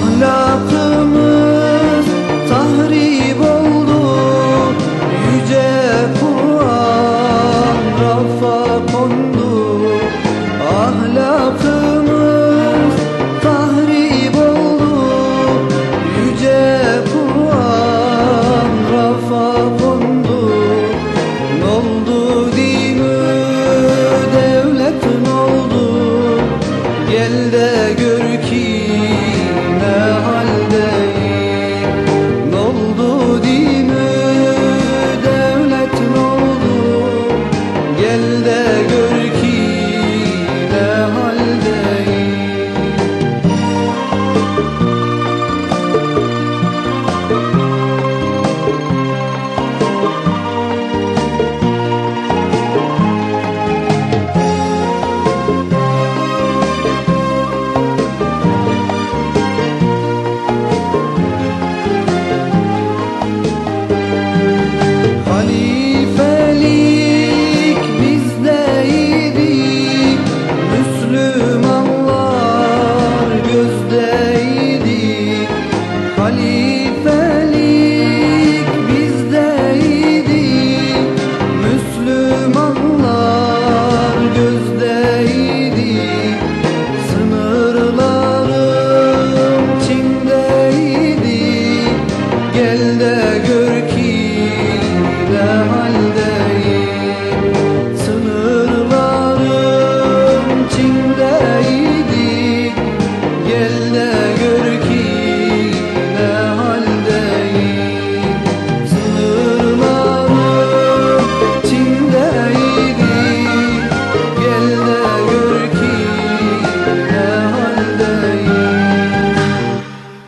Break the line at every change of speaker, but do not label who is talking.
no. Halifelik bizdeydi. Müslümanlar gözdeydi. Sınırlarım Çin'deydi. Gel de gör ki ne halde